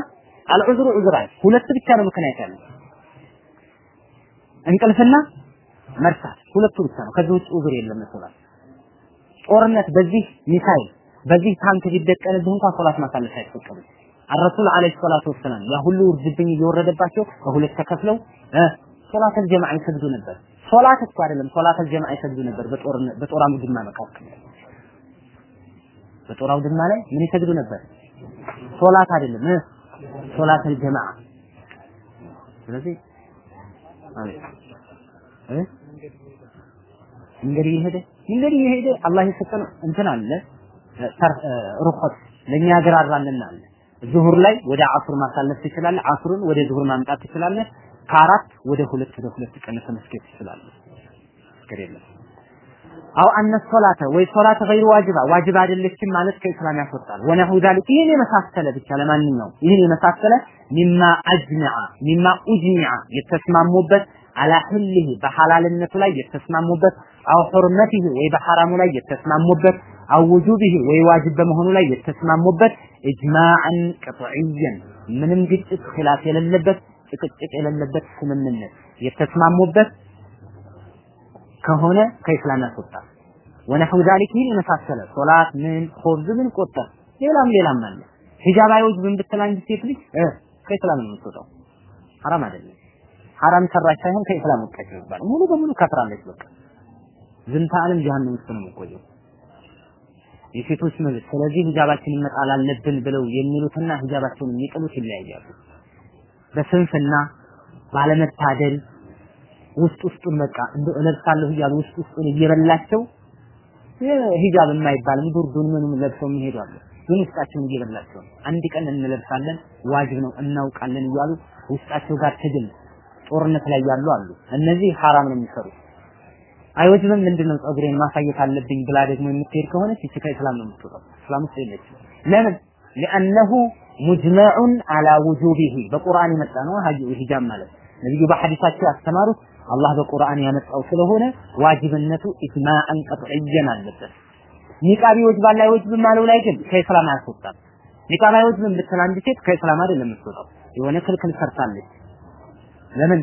العذر عذران ሁለት ብቻ ነው ምክንያት ያለው እንቅልፍና መርሳት ሁለቱ ብቻ ነው። ከዚህ ውጭ عذر የለም ሶላት። ጦርነት በዚህ ሚሳይል በዚህ ታንክ ቢደቀንብህ እንኳን ሶላት ማሳለፍ አይፈቀድም። الرسول عليه الصلاة والسلام ያ ሁሉ ውርጅብኝ እየወረደባቸው በሁለት ተከፍለው صلاة الجماعة ይሰግዱ ነበር። ሶላት እኮ አይደለም صلاة الجماعة ይሰግዱ ነበር በጦር በጦር አውድማ መካከል በጦር አውድማ ላይ ምን ይሰግዱ ነበር? ሶላት አይደለም ሶላት አልጀማዓ ስለዚህ መንገድ እየሄደ መንገድ እየሄደ አላህ የሰጠን እንትን አለ ሩኸት ለኛ ያገራራልና አለ ዙሁር ላይ ወደ አሱር ማሳለፍ ትችላለህ። አሱርን ወደ ዙሁር ማምጣት ትችላለህ። ከአራት ወደ ሁለት ወደ ሁለት ቀንሰ መስገድ ትችላለህ። ችግር የለም። አው አነ ሶላተ ወይ ሶላተ ገይሩ ዋጅባ ዋጅብ አይደለችም ማለት ከእስላም ያስወጣል። ወነሁ ዛሊክ ይህን የመሳሰለ ብቻ ለማንኛውም ይህን የመሳሰለ ሚማ አጅሚዓ ሚማ ኡጅሚዓ የተስማሙበት አላ በሐላልነቱ ላይ የተስማሙበት አው ሑርመቲህ ወይ በሐራሙ ላይ የተስማሙበት አው ውጁቢህ ወይ ዋጅብ በመሆኑ ላይ የተስማሙበት ኢጅማዕን ቅጥዕየን ምንም ግጭት ኺላፍ የሌለበት ጭቅጭቅ የሌለበት ስምምነት የተስማሙበት ከሆነ ከኢስላም ያስወጣል። ወነሑ ዛሊክ ይህን የመሳሰለ ሶላት ምን ኹብዝ ምን ቆጠር ሌላም ሌላም አለ። ሂጃብ አይወጅብም ብትል አንድ ሴት ልጅ እ ከኢስላም ነው የምትወጣው። ሐራም አይደለም። ሐራም ሰራች ሳይሆን ከኢስላም ወጣች ይባል ሙሉ በሙሉ ከፍራለች። በቃ ዝንተ ዓለም ጀሃነም ውስጥ ነው የምትቆየው። የሴቶች መብት ስለዚህ ሂጃባችንን መጣል አለብን ብለው የሚሉትና ሂጃባቸውን የሚጥሉት ይለያያሉ። በስንፍና ባለመታደል ውስጥ ውስጡን በቃ እንደው እለብሳለሁ እያሉ ውስጥ ውስጡን እየበላቸው ሂጃብ የማይባልም ጉርዱን ምንም ለብሰው የሚሄዱ አሉ። ግን ውስጣቸውን እየበላቸው አንድ ቀን እንለብሳለን ዋጅብ ነው እናውቃለን እያሉ ውስጣቸው ጋር ትግል ጦርነት ላይ ያሉ አሉ። እነዚህ ሐራም ነው የሚሰሩት። አይወጅብም ምንድነው ፀጉሬን ማሳየት አለብኝ ብላ ደግሞ የምትሄድ ከሆነ ይቺ ከእስላም ነው የምትወጣው። እስላም ውስጥ የለችም። ለምን ሊአነሁ ሙጅመዑን አላ ውጁቢሂ በቁርአን የመጣ ነው ሂጃብ ማለት ነብዩ በሐዲሳቸው ያስተማሩት አላህ በቁርአን ያመጣው ስለሆነ ዋጅብነቱ ኢጅማዕን ቀጥዕየን አለበት። ኒቃብ ይወጅባል አይወጅብም አለው ላይ ግን ከእስላም አያስወጣም። ኒቃብ አይወጅብም ብትል አንድ ሴት ከእስላም አይደለም የምትወጣው። የሆነ ክልክል ሰርታለች። ለምን?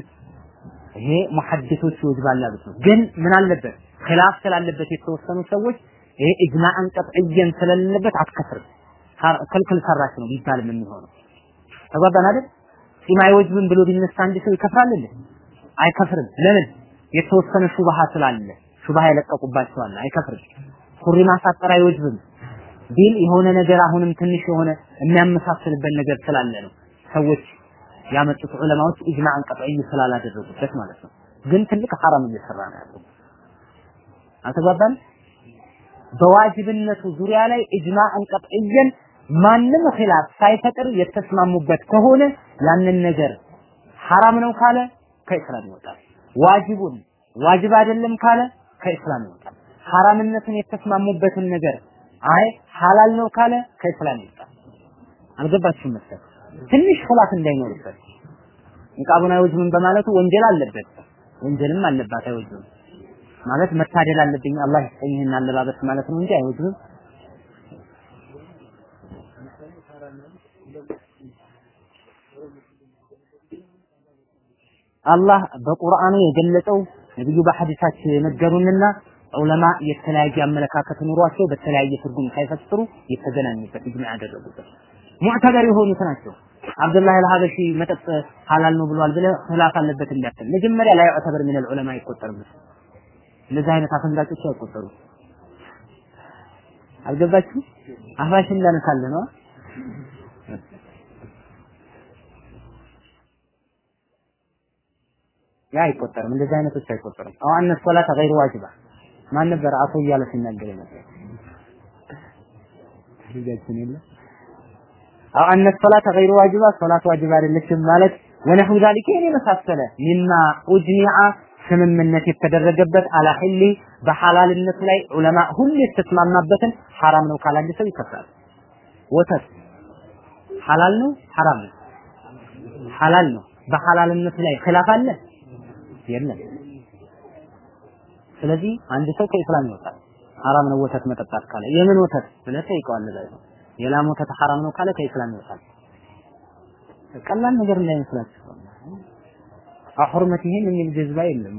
ይሄ ሙሐዲሶች ይወጅባል ያሉት ነው። ግን ምን አለበት? ኺላፍ ስላለበት የተወሰኑ ሰዎች ይሄ ኢጅማዕን ቀጥዕየን ስለሌለበት አትከፍርም። ክልክል ሰራች ነው ቢባልም የሚሆነው ተጓባን አይደል? ጺም አይወጅብም ብሎ ቢነሳ አንድ ሰው ይከፍራል እንዴ? አይከፍርም። ለምን? የተወሰነ ሹብሃ ስላለ ሹብሃ የለቀቁባቸው አለ። አይከፍርም። ሱሪ ማሳጠር አይወጅብም ቢል የሆነ ነገር አሁንም ትንሽ የሆነ የሚያመሳስልበት ነገር ስላለ ነው ሰዎች ያመጡት ዑለማዎች ኢጅማዕን ቀጥዒ ስላላደረጉበት ማለት ነው። ግን ትልቅ ሐራም እየሰራ ነው ያለው። አልተግባባን? በዋጅብነቱ ዙሪያ ላይ ኢጅማዕን ቀጥዕየን ማንም ኺላፍ ሳይፈጥር የተስማሙበት ከሆነ ያንን ነገር ሐራም ነው ካለ ከኢስላም ይወጣል። ዋጅቡን ዋጅብ አይደለም ካለ ከኢስላም ይወጣል። ሐራምነትን የተስማሙበትን ነገር አይ ሐላል ነው ካለ ከኢስላም ይወጣል። አልገባችሁም መሰለኝ። ትንሽ ኺላፍ እንዳይኖርበት ንቃቡን አይወጅብም በማለቱ ወንጀል አለበት፣ ወንጀልም አለባት አይወጅብም ማለት መታደል አለብኝ አላህ ይስጠኝ ይህን አለባበስ ማለት ነው እንጂ አይወጅብም። አላህ በቁርአኑ የገለጸው ነብዩ በሐዲሳቸው የነገሩንና ዑለማ የተለያየ አመለካከት ኑሯቸው በተለያየ ትርጉም ሳይፈስሩ የተገናኙበት ኢጅማ ያደረጉበት ሙዕተበር የሆኑት ናቸው። አብዱላህ አልሀበሺ መጠጥ ሐላል ነው ብሏል ብለህ ኺላፍ አለበት እንዳትል መጀመሪያ ላይ ዑተበር ሚነል ዑለማ አይቆጠርም። እንደዚህ አይነት አፈንጋጮች አይቆጠሩ። አልገባችሁ? አህባሽን እንዳነሳለ ነው። ያ አይቆጠርም። እንደዚህ አይነቶች አይቆጠርም። አው አነ ሶላተ ገይሩ ዋጅባ ማን ነበር አቶ እያለ ሲናገር ነበር? ልጃችን የለ አው አነ ሶላተ ገይሩ ዋጅባ ሶላት ዋጅብ አይደለችም ማለት ወነሁ ዛሊከ ይሄን የመሳሰለ ሚማ ኡጅሚዓ ስምምነት የተደረገበት አላ ሂሊ በሐላልነቱ ላይ ዑለማ ሁሉ የተስማማበትን ሐራም ነው ካለ አንድ ሰው ይከፍራል። ወተት ሐላል ነው ሐራም ነው? ሐላል ነው። በሐላልነቱ ላይ ኺላፍ አለ የለም። ስለዚህ አንድ ሰው ከኢስላም ይወጣል። ሐራም ነው ወተት መጠጣት ካለ የምን ወተት ብለህ ጠይቀዋለህ። የላም ወተት ሐራም ነው ካለ ከኢስላም ይወጣል። ቀላል ነገር እንዳይመስላችሁ አሁርመት ይሄን የሚል ጀዝባ የለም።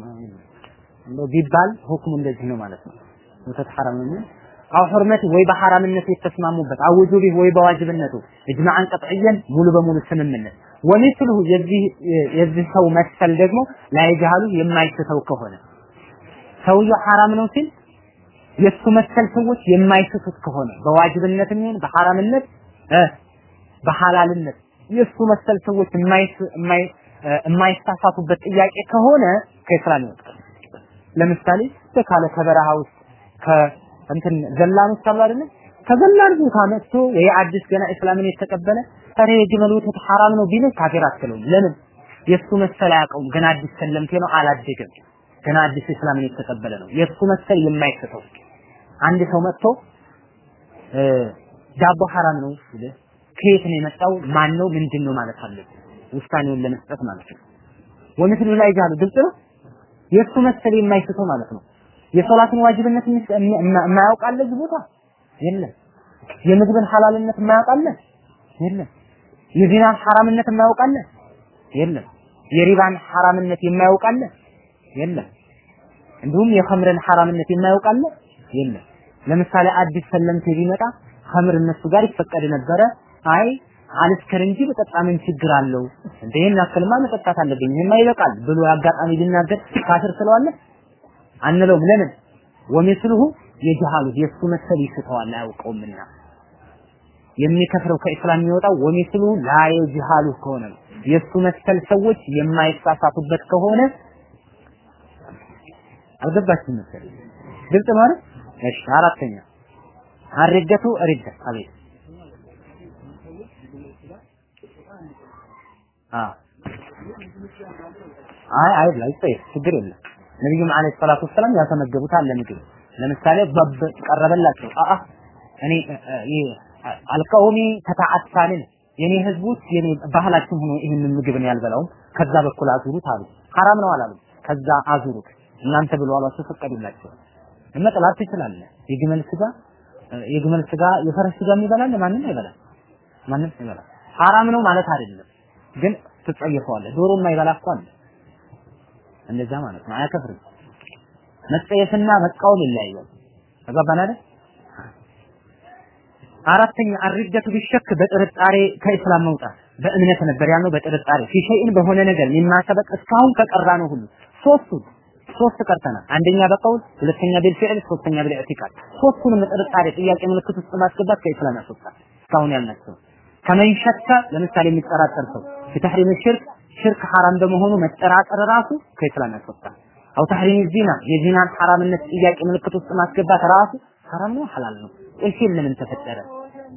እንደው ቢባል ሁክሙ እንደዚህ ነው ማለት ነው። ወተት ሐራም ነው አው ወይ በሐራምነቱ የተስማሙበት አው ውጁቢ ወይ በዋጅብነቱ እጅማዕን ቀጥዕየን ሙሉ በሙሉ ስምምነት ወሚስሉሁ የዚህ ሰው መሰል ደግሞ ላይጃሉ የማይስተው ከሆነ ሰውየው ሐራም ነው ሲል የሱ መሰል ሰዎች የማይስቱት ከሆነ በዋጅብነትም ይሁን በሐራምነት በሐላልነት የሱ መሰል ሰዎች የማይ የማይሳሳቱበት ጥያቄ ከሆነ ከእስላም ይወጣል። ለምሳሌ ካለ ከበረሃ ውስጥ ከእንትን ዘላኖች አሉ አይደለ? ከዘላን ቦታ መጥቶ ይሄ ገና እስላምን የተቀበለ ኧረ የግመል ወተት ሐራም ነው ቢልህ ካፊር ለምን? የእሱ መሰል አያውቀውም። ገና አዲስ ሰለምቴ ነው፣ አላደገም። ገና አዲስ እስላምን የተቀበለ ነው። የእሱ መሰል የማይስተው አንድ ሰው መጥቶ ዳቦ ሐራም ነው ሲልህ ከየት ነው የመጣው? ማን ነው? ምንድን ነው ማለት አለብህ፣ ውሳኔውን ለመስጠት ማለት ነው። ወምስሉ ላይ ጃሉ ግልጽ ነው። የእሱ መሰል የማይስተው ማለት ነው። የሶላትን ዋጅብነት የማያውቃለ እዚህ ቦታ የለም። የምግብን ሐላልነት የማያውቃለ የለም። የዚናን ሐራምነት የማያውቃለ የለም። የሪባን ሐራምነት የማያውቃለ የለም። እንዲሁም የኸምርን ሐራምነት የማያውቃለ የለም። ለምሳሌ አዲስ ሰለምቴ ቢመጣ ኸምር እነሱ ጋር ይፈቀድ ነበረ። አይ አልስከር እንጂ በጠጣ ምን ችግር አለው? ይሄን ያክልማ መጠጣት አለብኝ ይሄማ ይበቃል ብሎ አጋጣሚ ቢናገር ካፍር ስለዋለ አንለውም። ለምን ወሚስሉሁ የጀሃሉ የእሱ መሰል ይስተዋል አያውቀውምና የሚከፍረው ከእስላም የሚወጣው ወሚስሉ ላ የጅሃሉ ከሆነ ነው። የእሱ መሰል ሰዎች የማይሳሳቱበት ከሆነ አልገባችም መሰለኝ። ግልጽ ማለት እሺ። አራተኛ አርገቱ ሪደ አቤት አይ አይ ላይ ችግር የለም። ነብዩም አለይሂ ሰላቱ ወሰላም ያተመገቡት አለ ምግብ ለምሳሌ በብ ቀረበላቸው። አአ እኔ አልቀውሚ ተተዓሳልን የኔ ህዝቦች የኔ ባህላችን ሆኖ ይህንን ምግብ ነው ያልበላውም ከዛ በኩል አዙሩት አሉ። ሐራም ነው አላሉ። ከዛ አዙሩት እናንተ ብሎ አሏቸው፣ ፈቀዱላቸው። መጥላት ትችላለህ። የግመል ስጋ የግመል ስጋ የፈረስ ስጋ ይበላል? ማንም አይበላም። ማንም አይበላም። ሐራም ነው ማለት አይደለም፣ ግን ትጸየፈዋለህ። ዶሮ የማይበላ እኮ አለ። እንደዛ ማለት ነው። አያከፍርም። መጸየፍና መቃወም ይለያያል። ተጋባን አይደል? አራተኛ አርደቱ ቢሸክ በጥርጣሬ ከእስላም መውጣት በእምነት ነበር ያልነው በጥርጣሬ ፊሸይን በሆነ ነገር የሚማሰበቅ እስካሁን ከቀራ ነው ሁሉ ሶስቱ ሶስት ቀርተናል። አንደኛ በቀውል፣ ሁለተኛ ቢልፊዕል፣ ሶስተኛ ቢልኢዕቲቃድ። ሶስቱንም ጥርጣሬ ጥያቄ ምልክት ውስጥ ማስገባት ከእስላም ያስወጣል። እስካሁን ያልናቸው ከመን ሸካ ለምሳሌ የሚጠራጠር ሰው በተሕሪም ሽርክ ሽርክ ሐራም በመሆኑ መጠራጠር ራሱ ከእስላም ያስወጣል። አው ተሕሪም ዚና የዚናን ሐራምነት ጥያቄ ምልክት ውስጥ ማስገባት ራሱ ሐራም ነው ሐላል ነው እሺን ለምን ተፈጠረ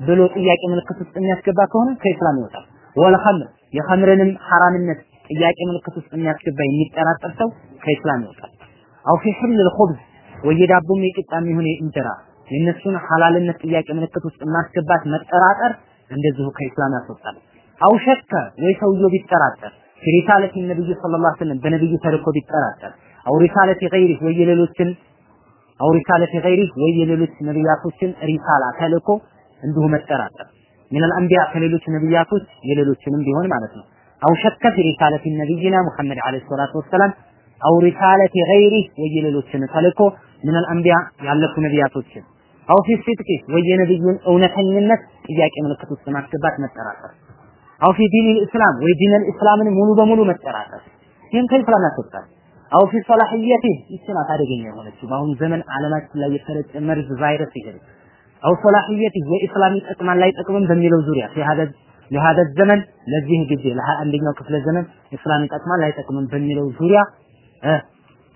ብሎ ጥያቄ ምልክት ውስጥ የሚያስገባ ከሆነ ከእስላም ይወጣል። ወል ኸምር የኸምርንም ሐራምነት ጥያቄ ምልክት ውስጥ የሚያስገባ የሚጠራጠር ሰው ከእስላም ይወጣል። አው ፊ ሒል ልኹብዝ ወይ የቂጣም ይሁን የእንጀራ የእነሱን ሐላልነት ጥያቄ ምልክት ውስጥ ማስገባት መጠራጠር እንደዚሁ ከእስላም ያስወጣል። أو شك ወይ ሰውየው ቢጠራጠር رسالة النبي صلى الله عليه وسلم በነብዩ ተልኮ ቢጠራጠር أو رسالة غيره ወይ የሌሎችን أو رسالة غيره ወይ የሌሎች ነብያቶችን رسالة ተልኮ እንዲሁ መጠራጠር من الأنبياء ከሌሎች ነብያቶች የሌሎችንም ቢሆን ማለት ነው። أو شك في رسالة نبينا محمد عليه الصلاة والسلام أو رسالة غيره ወይ የሌሎችን ተልኮ من الأنبياء ያለፉ ነብያቶችን أو في صدقه ወይ የነብዩን እውነተኝነት ጥያቄ ምልክት ውስጥ ማስገባት መጠራጠር أو في دين الإسلام ወይ دين الإسلام ን ሙሉ በሙሉ መጠራጠር ይህን ከኢስላም ያስወጣል። أو في صلاحية ይችና አደገኛ የሆነችው በአሁኑ ዘመን ዓለማችን ላይ የተረጨ መርዝ ቫይረስ ይሄ أو صلاحية الإسلام ይጠቅማል ላይጠቅምም በሚለው ዙሪያ في لهذا الزمان ለዚህ ጊዜ ለአንደኛው ክፍለ ዘመን ኢስላም ይጠቅማል ላይጠቅምም በሚለው ዙሪያ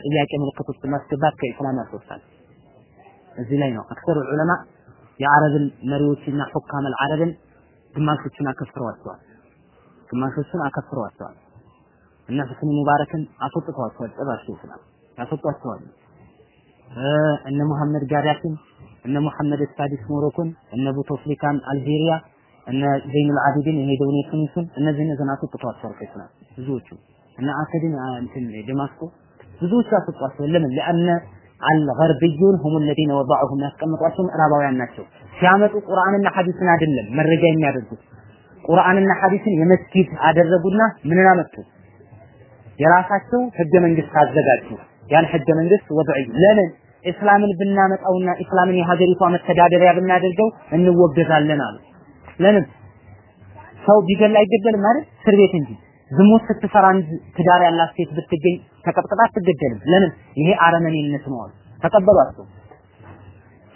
ጥያቄ ምልክት ውስጥ ማስገባት ከኢስላም ያስወጣል። እዚህ ላይ ነው أكثر العلماء የአረብን መሪዎችና حكام العرب ን ግማሾቹን አከፍረዋቸዋል፣ ግማሾቹን አከፍረዋቸዋል። እና ሑስኒ ሙባረክን አስወጥተዋቸዋል። ጭራሽ ይስላል ያስወጧቸዋል። እነ መሐመድ ጋዳፊን፣ እነ መሐመድ ሳዲስ ሞሮኮን፣ እነ ቡቶፍሊካን አልጄሪያ፣ እነ ዘይኑል አቢዲን የሄደውን የቱኒሱን እነዚህ እነዚህን አስወጥተዋቸዋል ከኢስላም ብዙዎቹ እነ አሰድን እንትን ደማስቆ ብዙዎች አስወጧቸዋል። ለምን ለአነ አልገርብዩን ሁም ለዚነ ወዳዑሁም ያስቀምጧቸው ምዕራባውያን ናቸው። ሲያመጡ ቁርአንና ሐዲስን አይደለም መረጃ የሚያደርጉት ቁርአንና ሐዲስን የመስጊድ አደረጉና ምንን አመጡ የራሳቸው ህገ መንግስት አዘጋጁ። ያን ህገ መንግስት ወድዒ ለምን እስላምን ብናመጣውና እስላምን የሀገሪቷ መተዳደሪያ ብናደርገው እንወገዛለን አሉ። ለምን ሰው ቢገል አይገደልም ማለት እስር ቤት እንጂ ዝሙት ስትሰራ እንጂ ትዳር ያላት ሴት ብትገኝ ተቀጥቅጣ አትገደልም። ለምን ይሄ አረመኔነት ነው አሉ። ተቀበሏቸው።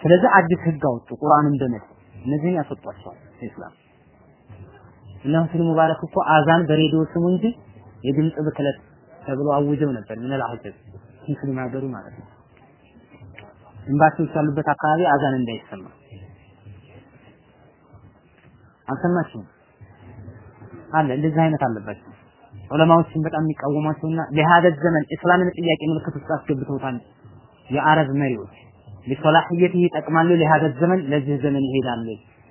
ስለዚህ አዲስ ህግ አወጡ ቁርአንን በመድ እነዚህን ያስወጧቸዋል ኢስላም እና ሙባረክ እኮ አዛን በሬዲዮ ስሙ እንጂ የድምፅ ብክለት ተብሎ አውጀው ነበር ምን አልሐጀብ ሙስሊም ሀገሩ ማለት ነው። ኤምባሲዎች ያሉበት አካባቢ አዛን እንዳይሰማ አልሰማችሁም? አለ እንደዚህ አይነት አለባቸው። ዑለማዎችን በጣም የሚቃወሟቸውና ለሃደ ዘመን እስላምን ጥያቄ ምልክት ውስጥ አስገብተውታል። የአረብ መሪዎች ሊሶላህየት ይጠቅማሉ ለሃደ ዘመን ለዚህ ዘመን ይሄዳሉ።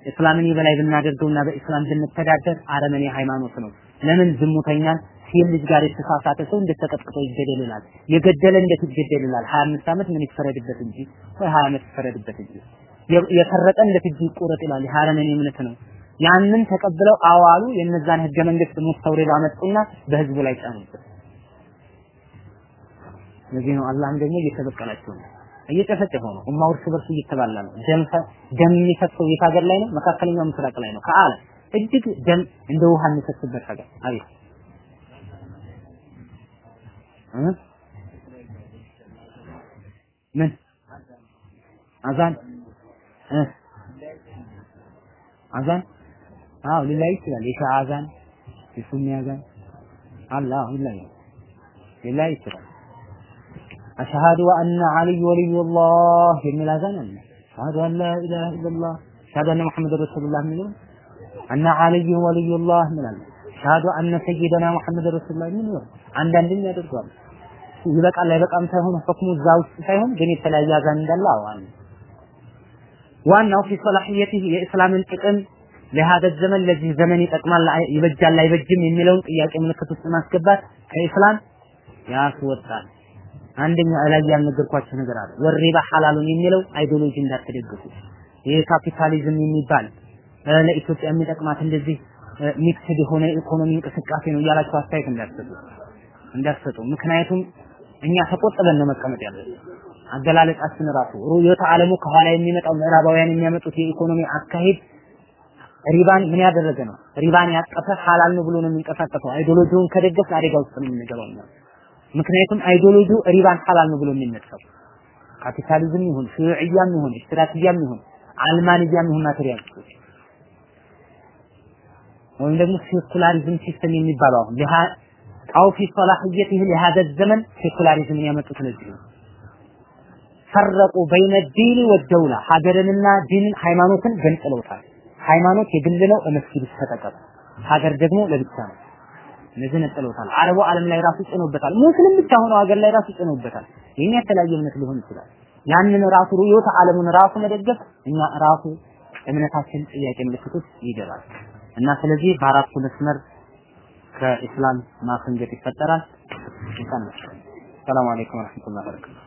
እስላምን የበላይ ብናደርገውና በእስላም ብንተዳደር አረመኔ ሃይማኖት ነው። ለምን ዝሙተኛን ሴት ልጅ ጋር የተሳሳተ ሰው እንዴት ተቀጥቅጦ ይገደልላል? የገደለ እንዴት ይገደልላል? 25 ዓመት ምን ይፈረድበት እንጂ ወይ 20 ዓመት ይፈረድበት እንጂ የሰረቀ እንዴት እጅ ይቆረጥ ይላል። የሐረመኔ እምነት ነው። ያንን ተቀብለው አዋሉ የነዛን ህገ መንግስት ሙስተውሪድ አመጡና በህዝቡ ላይ ጫኑበት። ለዚህ ነው አላህም ደግሞ እየተበቀላቸው ነው፣ እየጨፈጨፈው ነው። ኡማው እርስ በርሱ እየተባላ ነው። ደም ደም የሚፈሰው የት ሀገር ላይ ነው? መካከለኛው ምስራቅ ላይ ነው። ከዓለም እጅግ ደም እንደ ውሃ የሚፈስበት ሀገር አቤት ምን አዛን አዛን አዎ ሊላይ ይችላል። የሻ አዛን የሱኒ አዛን አለ አዎ ሊላይ ሊላይ ይችላል። አሽሃዱ አነ አልይ ወልዩላህ የሚል አዛን አለ። አሽሃዱ አን ላ ኢላሃ ኢለላህ አሽሃዱ አነ ሙሐመድ ረሱሉላህ የሚለው አነ አልይ ወልዩላህ እንላለን። አሽሃዱ አነ ሰይደና ሙሐመድ ረሱሉላህ የሚለው አንዳንድም ያደርገዋል። ይበቃል አይበቃም ሳይሆን ሁክሙ እዛ ውስጥ ሳይሆን ግን የተለያየ አዛን እንዳለ አዋል ዋናው ፊ ሰላህየቲህ የእስላምን ጥቅም ለሃደ ዘመን ለዚህ ዘመን ይጠቅማል ይበጃል አይበጅም የሚለውን ጥያቄ ምልክት ውስጥ ማስገባት ከኢስላም ያስወጣል። አንደኛ ላይ ያልነገርኳችሁ ነገር አለ። والربا حلال ን የሚለው ideology እንዳትደግፉ። ይሄ ካፒታሊዝም የሚባል ለኢትዮጵያ የሚጠቅማት እንደዚህ mixed የሆነ ኢኮኖሚ እንቅስቃሴ ነው እያላችሁ አስተያየት እንዳትሰጡ እንዳትሰጡ። ምክንያቱም እኛ ተቆጥበን ነው መቀመጥ ያለብን። አገላለጻችን ራሱ ሩዮተ ዓለሙ ከኋላ የሚመጣው ምዕራባውያን የሚያመጡት የኢኮኖሚ አካሄድ ሪባን ምን ያደረገ ነው? ሪባን ያቀፈ ሐላል ነው ብሎ ነው የሚንቀሳቀሰው። ideology ውን ከደገፍን አደጋ ውስጥ ነው የምንገባው። ምክንያቱም ideology ው ሪባን ሐላል ነው ብሎ የሚነሳው ካፒታሊዝም ይሁን شيوعية ም ይሁን اشتراكية ም ይሁን علمانية ም ይሁን materialist ኦች ወይም ደግሞ secularism system የሚባለው አሁን أو في صلاحيته لهذا الزمن secularism ን ያመጡት ለዚህ ነው። فرقوا بين الدين والدولة ሀገርንና ዲንን ሃይማኖትን ገንጥለውታል። ሃይማኖት የግል ነው፣ መስጊድ ተጠቀም። ሀገር ደግሞ ለብቻ ነው። እነዚህ ነጥለውታል። አረቡ ዓለም ላይ ራሱ ጭኖበታል። ሙስሊም ብቻ ሆነው ሀገር ላይ ራሱ ጭኖበታል። ይህን የተለያየ እምነት ሊሆን ይችላል። ያንን ራሱ ሩዮተ ዓለሙን ራሱ መደገፍ እኛ ራሱ እምነታችን ጥያቄ ውስጥ ይገባል እና ስለዚህ በአራቱ መስመር ከኢስላም ማፈንገጥ ይፈጠራል። ሰላም አለይኩም ወረህመቱላሂ ወበረካቱ